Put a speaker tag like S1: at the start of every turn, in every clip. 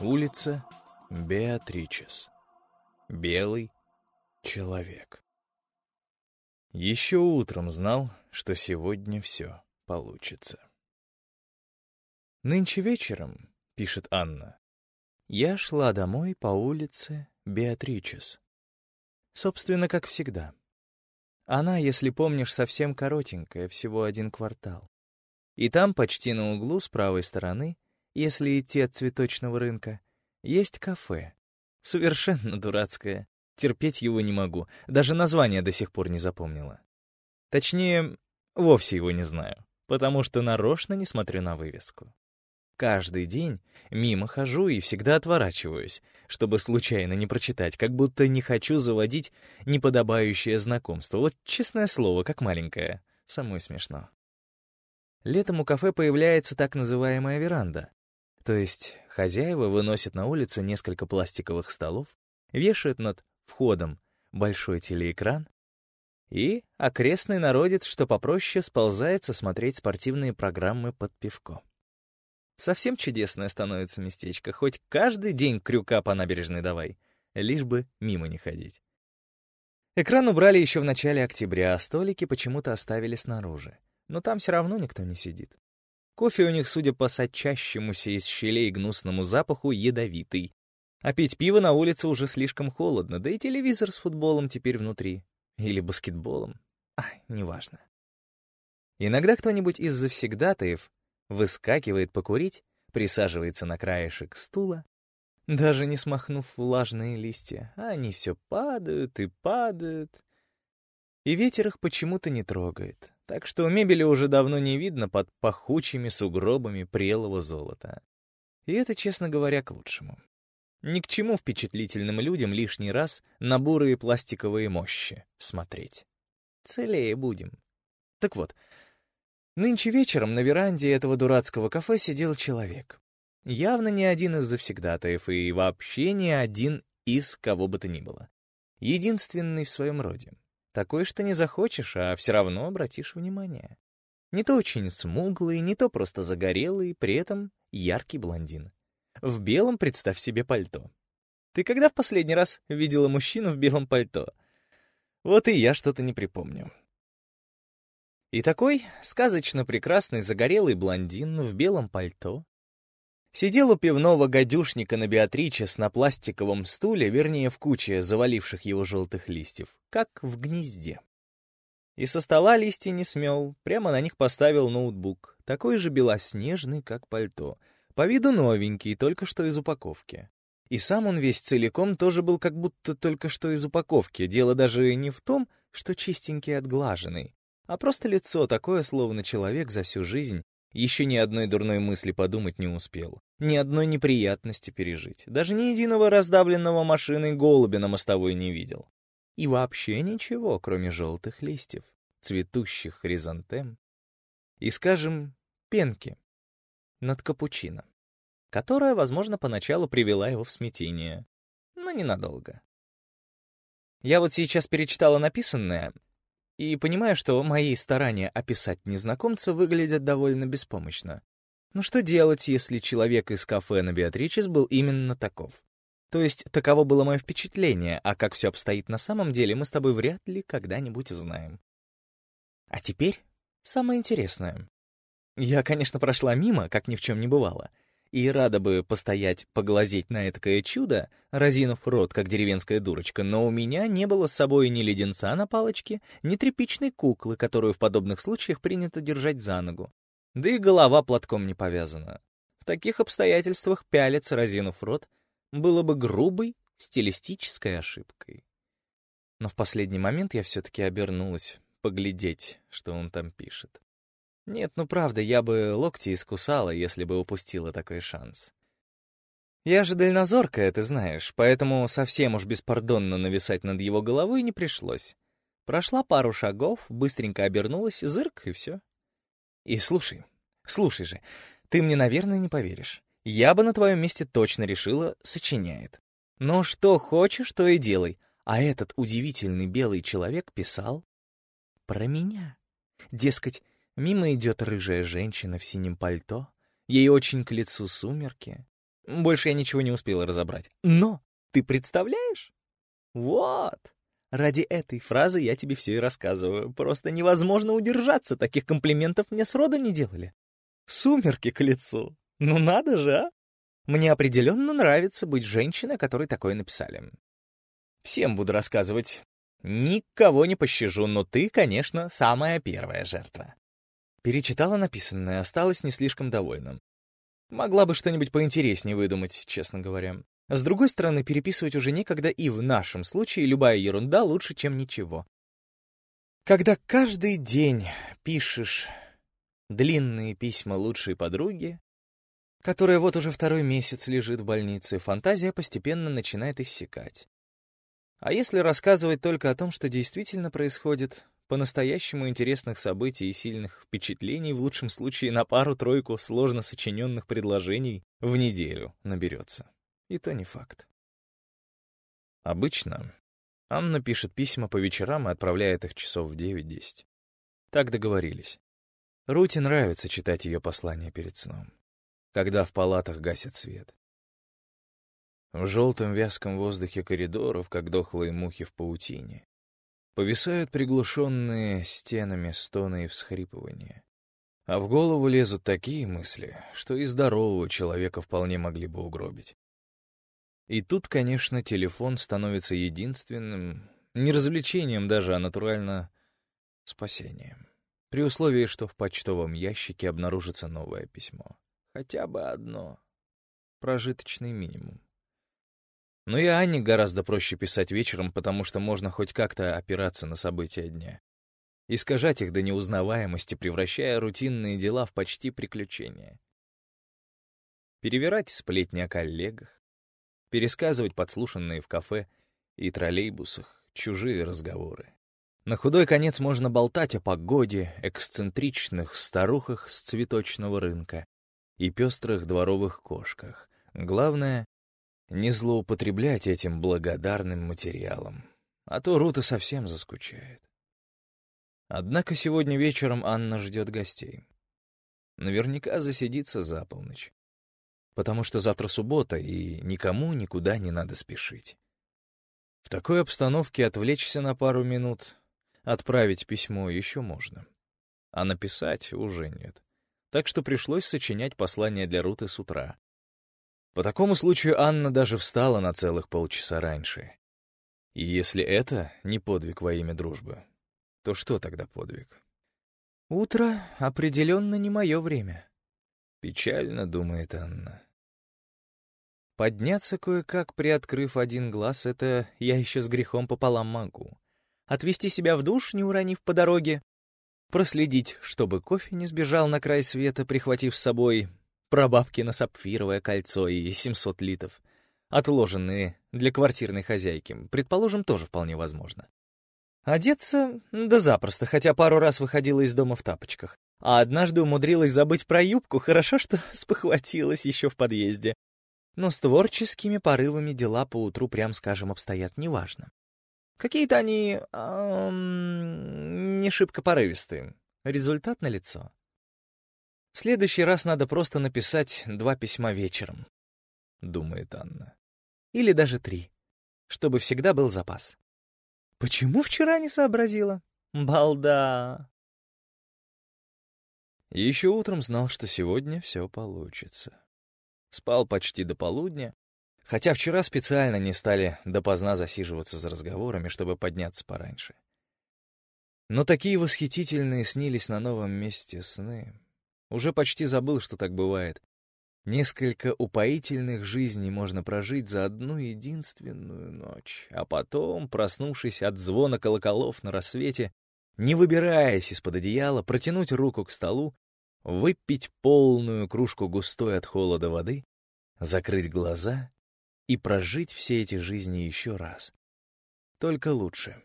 S1: Улица Беатричес. Белый человек. Еще утром знал, что сегодня все получится. «Нынче вечером», — пишет Анна, — «я шла домой по улице Беатричес. Собственно, как всегда. Она, если помнишь, совсем коротенькая, всего один квартал. И там, почти на углу с правой стороны, если идти от цветочного рынка, есть кафе. Совершенно дурацкое. Терпеть его не могу. Даже название до сих пор не запомнила. Точнее, вовсе его не знаю, потому что нарочно не смотрю на вывеску. Каждый день мимо хожу и всегда отворачиваюсь, чтобы случайно не прочитать, как будто не хочу заводить неподобающее знакомство. Вот честное слово, как маленькое. Самой смешно. Летом у кафе появляется так называемая веранда. То есть хозяева выносят на улицу несколько пластиковых столов, вешают над входом большой телеэкран, и окрестный народец, что попроще, сползается смотреть спортивные программы под пивко. Совсем чудесное становится местечко, хоть каждый день крюка по набережной давай, лишь бы мимо не ходить. Экран убрали еще в начале октября, а столики почему-то оставили снаружи. Но там все равно никто не сидит. Кофе у них, судя по сочащемуся из щелей гнусному запаху, ядовитый. А пить пиво на улице уже слишком холодно, да и телевизор с футболом теперь внутри. Или баскетболом. Ай, неважно. Иногда кто-нибудь из завсегдатаев выскакивает покурить, присаживается на краешек стула, даже не смахнув влажные листья, а они все падают и падают. И ветер их почему-то не трогает, так что мебели уже давно не видно под пахучими сугробами прелого золота. И это, честно говоря, к лучшему. Ни к чему впечатлительным людям лишний раз на бурые пластиковые мощи смотреть. Целее будем. Так вот, нынче вечером на веранде этого дурацкого кафе сидел человек. Явно не один из завсегдатаев и вообще не один из кого бы то ни было. Единственный в своем роде. Такой, что не захочешь, а все равно обратишь внимание. Не то очень смуглый, не то просто загорелый, при этом яркий блондин. В белом, представь себе, пальто. Ты когда в последний раз видела мужчину в белом пальто? Вот и я что-то не припомню. И такой сказочно прекрасный загорелый блондин в белом пальто сидел у пивного гадюшника на Беатричес на пластиковом стуле, вернее, в куче заваливших его желтых листьев, как в гнезде. И со стола листья не смел, прямо на них поставил ноутбук, такой же белоснежный, как пальто — по виду новенький, только что из упаковки. И сам он весь целиком тоже был как будто только что из упаковки. Дело даже не в том, что чистенький отглаженный, а просто лицо такое, словно человек за всю жизнь еще ни одной дурной мысли подумать не успел, ни одной неприятности пережить, даже ни единого раздавленного машиной голубя на мостовой не видел. И вообще ничего, кроме желтых листьев, цветущих хризантем и, скажем, пенки над капучино, которая, возможно, поначалу привела его в смятение, но ненадолго. Я вот сейчас перечитала написанное и понимаю, что мои старания описать незнакомца выглядят довольно беспомощно. Но что делать, если человек из кафе на Беатричес был именно таков? То есть, таково было мое впечатление, а как все обстоит на самом деле, мы с тобой вряд ли когда-нибудь узнаем. А теперь самое интересное. Я, конечно, прошла мимо, как ни в чем не бывало, и рада бы постоять, поглазеть на этакое чудо, разинув рот, как деревенская дурочка, но у меня не было с собой ни леденца на палочке, ни тряпичной куклы, которую в подобных случаях принято держать за ногу. Да и голова платком не повязана. В таких обстоятельствах пялиться, разинув рот, было бы грубой стилистической ошибкой. Но в последний момент я все-таки обернулась поглядеть, что он там пишет. Нет, ну правда, я бы локти искусала, если бы упустила такой шанс. Я же дальнозоркая, ты знаешь, поэтому совсем уж беспардонно нависать над его головой не пришлось. Прошла пару шагов, быстренько обернулась, зырк, и все. И слушай, слушай же, ты мне, наверное, не поверишь. Я бы на твоем месте точно решила, сочиняет. Но что хочешь, то и делай. А этот удивительный белый человек писал про меня. Дескать, Мимо идет рыжая женщина в синем пальто, ей очень к лицу сумерки. Больше я ничего не успела разобрать. Но ты представляешь? Вот. Ради этой фразы я тебе все и рассказываю. Просто невозможно удержаться, таких комплиментов мне сроду не делали. Сумерки к лицу. Ну надо же, а? Мне определенно нравится быть женщиной, которой такое написали. Всем буду рассказывать. Никого не пощажу, но ты, конечно, самая первая жертва. Перечитала написанное, осталась не слишком довольным. Могла бы что-нибудь поинтереснее выдумать, честно говоря. С другой стороны, переписывать уже некогда, и в нашем случае любая ерунда лучше, чем ничего. Когда каждый день пишешь длинные письма лучшей подруге, которая вот уже второй месяц лежит в больнице, фантазия постепенно начинает иссякать. А если рассказывать только о том, что действительно происходит, по-настоящему интересных событий и сильных впечатлений в лучшем случае на пару-тройку сложно сочиненных предложений в неделю наберется. И то не факт. Обычно Анна пишет письма по вечерам и отправляет их часов в 9-10. Так договорились. Рути нравится читать ее послания перед сном, когда в палатах гасят свет. В желтом вязком воздухе коридоров, как дохлые мухи в паутине, Повисают приглушенные стенами стоны и всхрипывания. А в голову лезут такие мысли, что и здорового человека вполне могли бы угробить. И тут, конечно, телефон становится единственным, не развлечением даже, а натурально спасением. При условии, что в почтовом ящике обнаружится новое письмо. Хотя бы одно. Прожиточный минимум. Но и Анне гораздо проще писать вечером, потому что можно хоть как-то опираться на события дня. Искажать их до неузнаваемости, превращая рутинные дела в почти приключения. Перевирать сплетни о коллегах, пересказывать подслушанные в кафе и троллейбусах чужие разговоры. На худой конец можно болтать о погоде, эксцентричных старухах с цветочного рынка и пестрых дворовых кошках. Главное не злоупотреблять этим благодарным материалом, а то Рута совсем заскучает. Однако сегодня вечером Анна ждет гостей. Наверняка засидится за полночь. Потому что завтра суббота, и никому никуда не надо спешить. В такой обстановке отвлечься на пару минут, отправить письмо еще можно. А написать уже нет. Так что пришлось сочинять послание для Руты с утра. По такому случаю Анна даже встала на целых полчаса раньше. И если это не подвиг во имя дружбы, то что тогда подвиг? «Утро определенно не мое время», — печально думает Анна. Подняться кое-как, приоткрыв один глаз, это я еще с грехом пополам могу. Отвести себя в душ, не уронив по дороге, проследить, чтобы кофе не сбежал на край света, прихватив с собой, прабабкино сапфировое кольцо и 700 литов, отложенные для квартирной хозяйки, предположим, тоже вполне возможно. Одеться? Да запросто, хотя пару раз выходила из дома в тапочках. А однажды умудрилась забыть про юбку, хорошо, что спохватилась еще в подъезде. Но с творческими порывами дела поутру, прям скажем, обстоят неважно. Какие-то они... Эм, не шибко порывистые. Результат налицо. В следующий раз надо просто написать два письма вечером, — думает Анна. Или даже три, чтобы всегда был запас. Почему вчера не сообразила? Балда! Еще утром знал, что сегодня все получится. Спал почти до полудня, хотя вчера специально не стали допоздна засиживаться за разговорами, чтобы подняться пораньше. Но такие восхитительные снились на новом месте сны, уже почти забыл, что так бывает. Несколько упоительных жизней можно прожить за одну единственную ночь, а потом, проснувшись от звона колоколов на рассвете, не выбираясь из-под одеяла, протянуть руку к столу, выпить полную кружку густой от холода воды, закрыть глаза и прожить все эти жизни еще раз. Только лучше.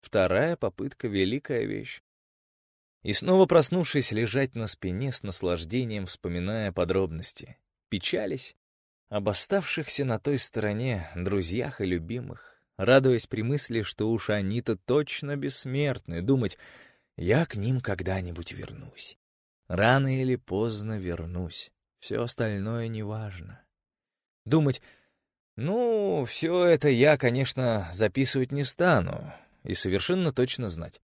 S1: Вторая попытка — великая вещь. И снова проснувшись, лежать на спине с наслаждением, вспоминая подробности. Печались об оставшихся на той стороне друзьях и любимых, радуясь при мысли, что уж они-то точно бессмертны, думать, я к ним когда-нибудь вернусь. Рано или поздно вернусь, все остальное неважно. Думать, ну, все это я, конечно, записывать не стану, и совершенно точно знать.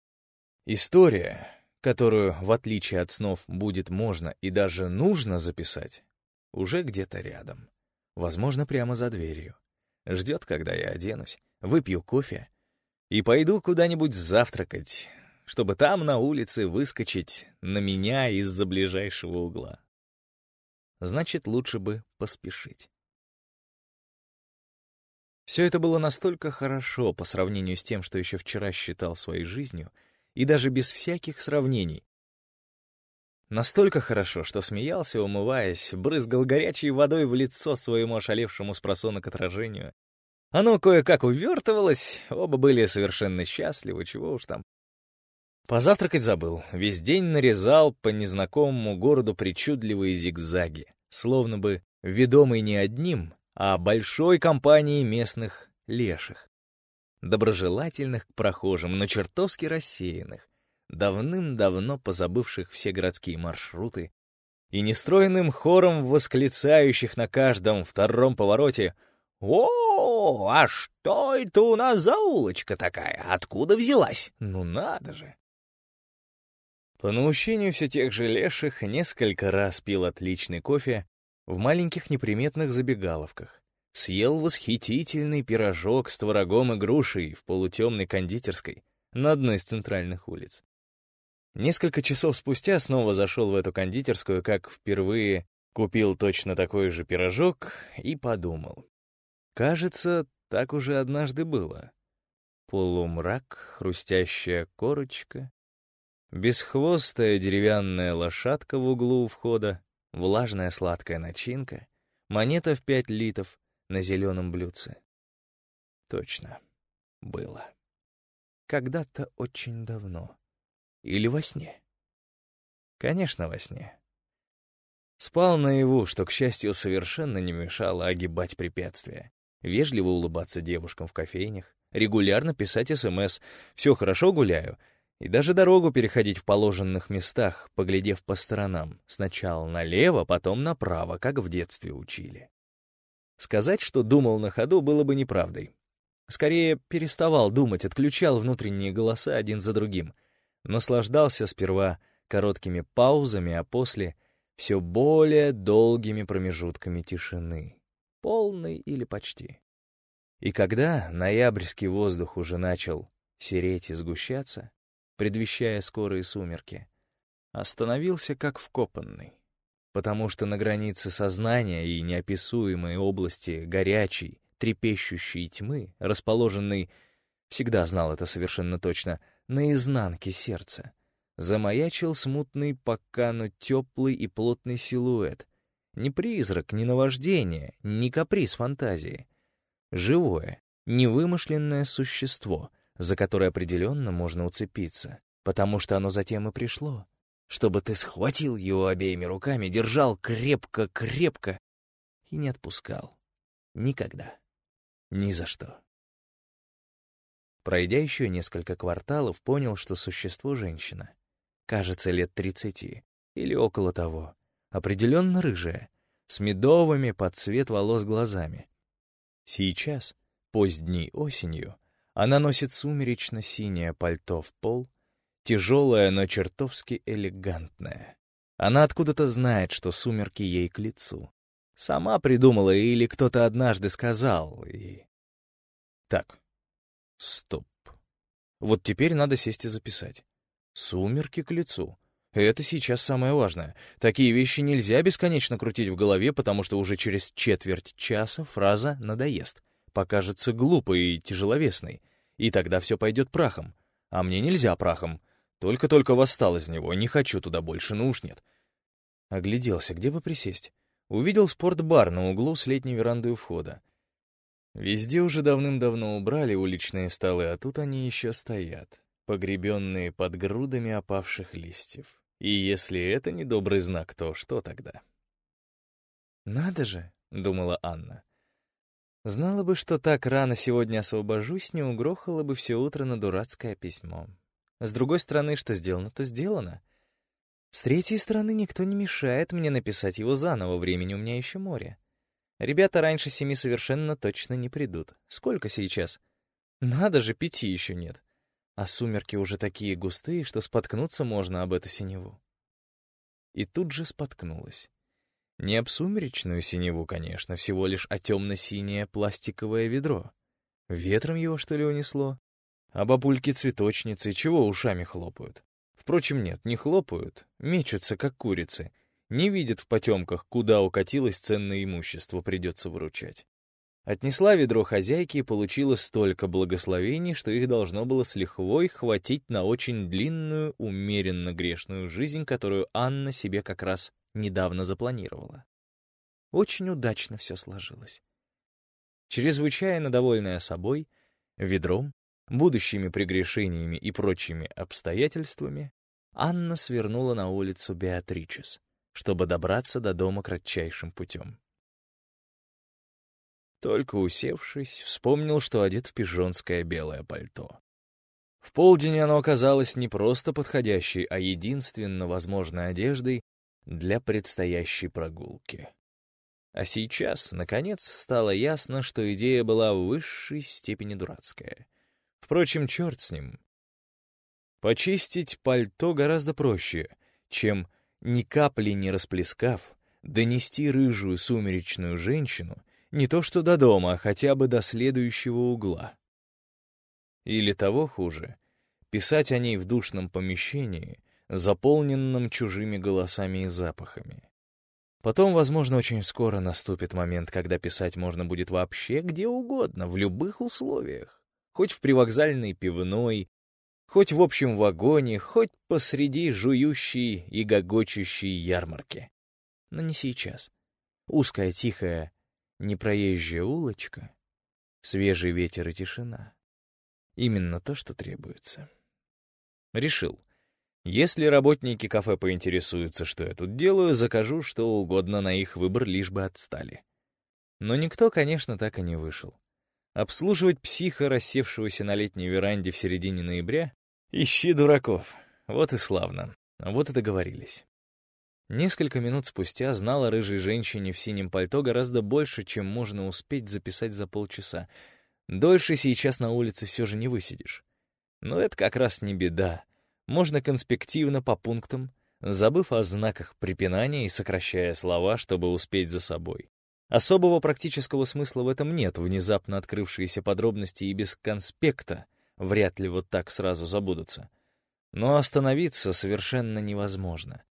S1: История, которую, в отличие от снов, будет можно и даже нужно записать, уже где-то рядом. Возможно, прямо за дверью. Ждет, когда я оденусь, выпью кофе и пойду куда-нибудь завтракать, чтобы там на улице выскочить на меня из-за ближайшего угла. Значит, лучше бы поспешить. Все это было настолько хорошо по сравнению с тем, что еще вчера считал своей жизнью, и даже без всяких сравнений. Настолько хорошо, что смеялся, умываясь, брызгал горячей водой в лицо своему ошалевшему с просонок отражению. Оно кое-как увертывалось, оба были совершенно счастливы, чего уж там. Позавтракать забыл, весь день нарезал по незнакомому городу причудливые зигзаги, словно бы ведомый не одним, а большой компанией местных леших. Доброжелательных к прохожим, но чертовски рассеянных, давным-давно позабывших все городские маршруты, и нестроенным хором восклицающих на каждом втором повороте «О, а что это у нас за улочка такая? Откуда взялась? Ну надо же!» По наущению все тех же леших несколько раз пил отличный кофе в маленьких неприметных забегаловках. Съел восхитительный пирожок с творогом и грушей в полутемной кондитерской на одной из центральных улиц. Несколько часов спустя снова зашел в эту кондитерскую, как впервые купил точно такой же пирожок и подумал. Кажется, так уже однажды было. Полумрак, хрустящая корочка, бесхвостая деревянная лошадка в углу у входа, влажная сладкая начинка, монета в пять литов на зеленом блюдце. Точно, было. Когда-то очень давно. Или во сне. Конечно, во сне. Спал наяву, что, к счастью, совершенно не мешало огибать препятствия, вежливо улыбаться девушкам в кофейнях, регулярно писать СМС «Все хорошо, гуляю», и даже дорогу переходить в положенных местах, поглядев по сторонам, сначала налево, потом направо, как в детстве учили. Сказать, что думал на ходу, было бы неправдой. Скорее, переставал думать, отключал внутренние голоса один за другим. Наслаждался сперва короткими паузами, а после — все более долгими промежутками тишины. Полной или почти. И когда ноябрьский воздух уже начал сереть и сгущаться, предвещая скорые сумерки, остановился как вкопанный, потому что на границе сознания и неописуемой области горячей, трепещущей тьмы, расположенной, всегда знал это совершенно точно, на изнанке сердца, замаячил смутный, пока но теплый и плотный силуэт, не призрак, не наваждение, не каприз фантазии, живое, невымышленное существо — за которое определенно можно уцепиться, потому что оно затем и пришло, чтобы ты схватил его обеими руками, держал крепко-крепко и не отпускал. Никогда. Ни за что. Пройдя еще несколько кварталов, понял, что существо женщина. Кажется, лет тридцати или около того. Определенно рыжая, с медовыми под цвет волос глазами. Сейчас, поздней осенью, она носит сумеречно-синее пальто в пол, тяжелое, но чертовски элегантное. Она откуда-то знает, что сумерки ей к лицу. Сама придумала или кто-то однажды сказал, и... Так, стоп. Вот теперь надо сесть и записать. Сумерки к лицу. Это сейчас самое важное. Такие вещи нельзя бесконечно крутить в голове, потому что уже через четверть часа фраза надоест покажется глупой и тяжеловесной, и тогда все пойдет прахом. А мне нельзя прахом. Только-только восстал из него, не хочу туда больше, ну уж нет. Огляделся, где бы присесть. Увидел спортбар на углу с летней верандой у входа. Везде уже давным-давно убрали уличные столы, а тут они еще стоят, погребенные под грудами опавших листьев. И если это не добрый знак, то что тогда? «Надо же», — думала Анна, Знала бы, что так рано сегодня освобожусь, не угрохала бы все утро на дурацкое письмо. С другой стороны, что сделано, то сделано. С третьей стороны, никто не мешает мне написать его заново, времени у меня еще море. Ребята раньше семи совершенно точно не придут. Сколько сейчас? Надо же, пяти еще нет. А сумерки уже такие густые, что споткнуться можно об эту синеву. И тут же споткнулась. Не об сумеречную синеву, конечно, всего лишь о темно-синее пластиковое ведро. Ветром его, что ли, унесло? А бабульки цветочницы чего ушами хлопают? Впрочем, нет, не хлопают, мечутся, как курицы. Не видят в потемках, куда укатилось ценное имущество, придется выручать. Отнесла ведро хозяйки и получила столько благословений, что их должно было с лихвой хватить на очень длинную, умеренно грешную жизнь, которую Анна себе как раз недавно запланировала. Очень удачно все сложилось. Чрезвычайно довольная собой, ведром, будущими прегрешениями и прочими обстоятельствами, Анна свернула на улицу Беатричес, чтобы добраться до дома кратчайшим путем. Только усевшись, вспомнил, что одет в пижонское белое пальто. В полдень оно оказалось не просто подходящей, а единственно возможной одеждой для предстоящей прогулки. А сейчас, наконец, стало ясно, что идея была в высшей степени дурацкая. Впрочем, черт с ним. Почистить пальто гораздо проще, чем, ни капли не расплескав, донести рыжую сумеречную женщину не то что до дома, а хотя бы до следующего угла. Или того хуже, писать о ней в душном помещении, заполненном чужими голосами и запахами. Потом, возможно, очень скоро наступит момент, когда писать можно будет вообще где угодно, в любых условиях. Хоть в привокзальной пивной, хоть в общем вагоне, хоть посреди жующей и гогочущей ярмарки. Но не сейчас. Узкая, тихая, непроезжая улочка, свежий ветер и тишина. Именно то, что требуется. Решил. Если работники кафе поинтересуются, что я тут делаю, закажу что угодно на их выбор, лишь бы отстали. Но никто, конечно, так и не вышел. Обслуживать психа, рассевшегося на летней веранде в середине ноября? Ищи дураков. Вот и славно. Вот и договорились. Несколько минут спустя знала рыжей женщине в синем пальто гораздо больше, чем можно успеть записать за полчаса. Дольше сейчас на улице все же не высидишь. Но это как раз не беда. Можно конспективно по пунктам, забыв о знаках препинания и сокращая слова, чтобы успеть за собой. Особого практического смысла в этом нет, внезапно открывшиеся подробности и без конспекта вряд ли вот так сразу забудутся. Но остановиться совершенно невозможно.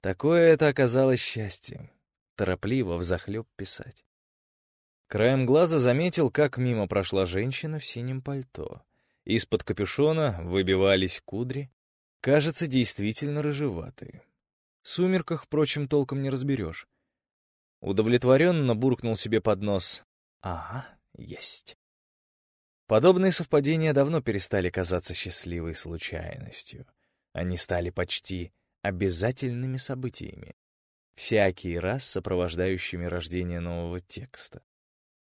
S1: Такое это оказалось счастьем. Торопливо, взахлеб писать. Краем глаза заметил, как мимо прошла женщина в синем пальто. Из-под капюшона выбивались кудри. Кажется, действительно рыжеватые. В сумерках, впрочем, толком не разберешь. Удовлетворенно буркнул себе под нос. «Ага, есть». Подобные совпадения давно перестали казаться счастливой случайностью. Они стали почти обязательными событиями, всякий раз сопровождающими рождение нового текста.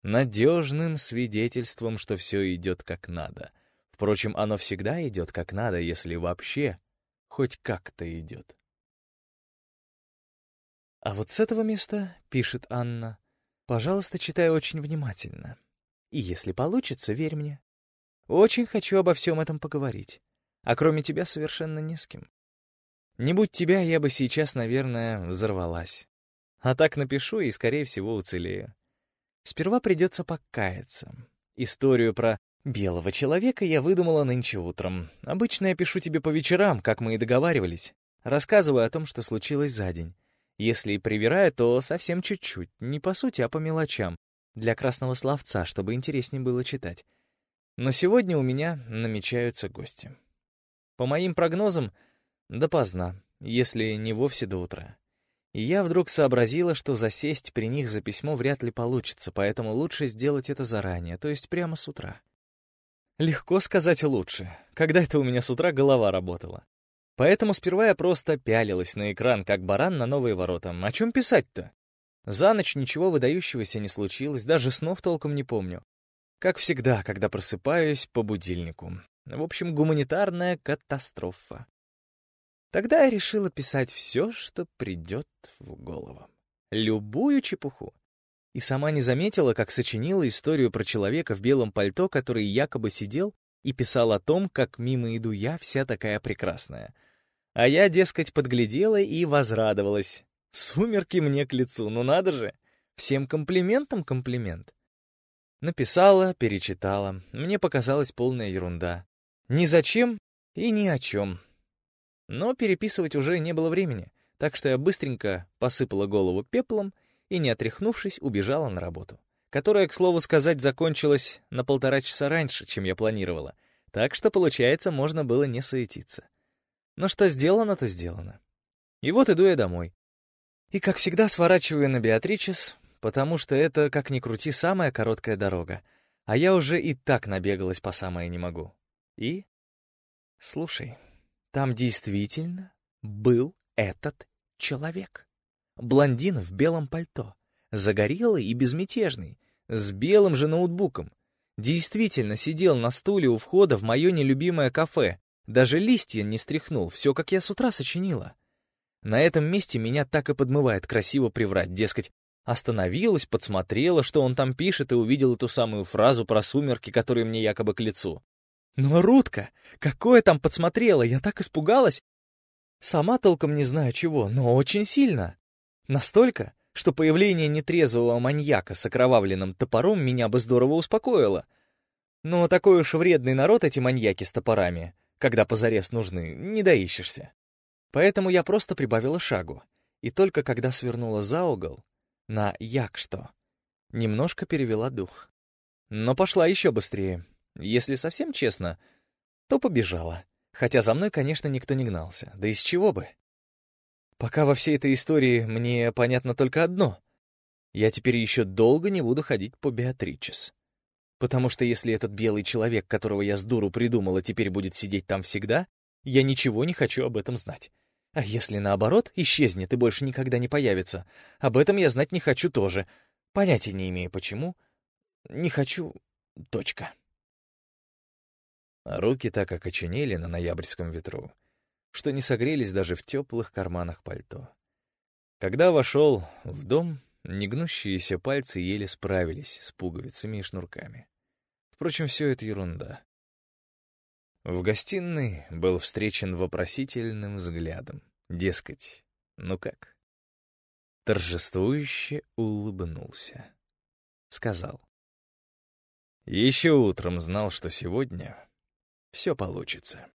S1: Надежным свидетельством, что все идет как надо. Впрочем, оно всегда идет как надо, если вообще хоть как-то идет. А вот с этого места, пишет Анна, пожалуйста, читай очень внимательно. И если получится, верь мне. Очень хочу обо всем этом поговорить. А кроме тебя совершенно не с кем. Не будь тебя, я бы сейчас, наверное, взорвалась. А так напишу и, скорее всего, уцелею. Сперва придется покаяться. Историю про белого человека я выдумала нынче утром. Обычно я пишу тебе по вечерам, как мы и договаривались. Рассказываю о том, что случилось за день. Если и привираю, то совсем чуть-чуть, не по сути, а по мелочам, для красного словца, чтобы интереснее было читать. Но сегодня у меня намечаются гости. По моим прогнозам, Допоздна, если не вовсе до утра. И я вдруг сообразила, что засесть при них за письмо вряд ли получится, поэтому лучше сделать это заранее, то есть прямо с утра. Легко сказать лучше, когда это у меня с утра голова работала. Поэтому сперва я просто пялилась на экран, как баран на новые ворота. О чем писать-то? За ночь ничего выдающегося не случилось, даже снов толком не помню. Как всегда, когда просыпаюсь по будильнику. В общем, гуманитарная катастрофа. Тогда я решила писать все, что придет в голову. Любую чепуху. и сама не заметила, как сочинила историю про человека в белом пальто, который якобы сидел и писал о том, как мимо иду я вся такая прекрасная. А я, дескать, подглядела и возрадовалась. Сумерки мне к лицу, ну надо же! Всем комплиментом комплимент. Написала, перечитала. Мне показалась полная ерунда. Ни зачем и ни о чем. Но переписывать уже не было времени, так что я быстренько посыпала голову пеплом и, не отряхнувшись, убежала на работу которая, к слову сказать, закончилась на полтора часа раньше, чем я планировала, так что, получается, можно было не суетиться. Но что сделано, то сделано. И вот иду я домой. И, как всегда, сворачиваю на Беатричес, потому что это, как ни крути, самая короткая дорога, а я уже и так набегалась по самое не могу. И? Слушай, там действительно был этот человек. Блондин в белом пальто, загорелый и безмятежный, с белым же ноутбуком. Действительно сидел на стуле у входа в мое нелюбимое кафе. Даже листья не стряхнул, все как я с утра сочинила. На этом месте меня так и подмывает красиво приврать, дескать, остановилась, подсмотрела, что он там пишет, и увидела эту самую фразу про сумерки, которые мне якобы к лицу. Но, Рутка, какое там подсмотрела, я так испугалась. Сама толком не знаю чего, но очень сильно. Настолько, что появление нетрезвого маньяка с окровавленным топором меня бы здорово успокоило. Но такой уж вредный народ эти маньяки с топорами, когда позарез нужны, не доищешься. Поэтому я просто прибавила шагу, и только когда свернула за угол, на як что, немножко перевела дух. Но пошла еще быстрее. Если совсем честно, то побежала. Хотя за мной, конечно, никто не гнался. Да из чего бы? Пока во всей этой истории мне понятно только одно. Я теперь еще долго не буду ходить по Беатричес. Потому что если этот белый человек, которого я с дуру придумала, теперь будет сидеть там всегда, я ничего не хочу об этом знать. А если наоборот, исчезнет и больше никогда не появится, об этом я знать не хочу тоже. Понятия не имею почему. Не хочу. Точка.
S2: руки так окоченели на ноябрьском ветру, что не согрелись даже в теплых карманах пальто. Когда вошел в дом, негнущиеся пальцы еле справились с пуговицами и шнурками. Впрочем, все это ерунда. В гостиной был встречен вопросительным взглядом. Дескать, ну как? Торжествующе улыбнулся. Сказал. Еще утром знал, что сегодня все получится.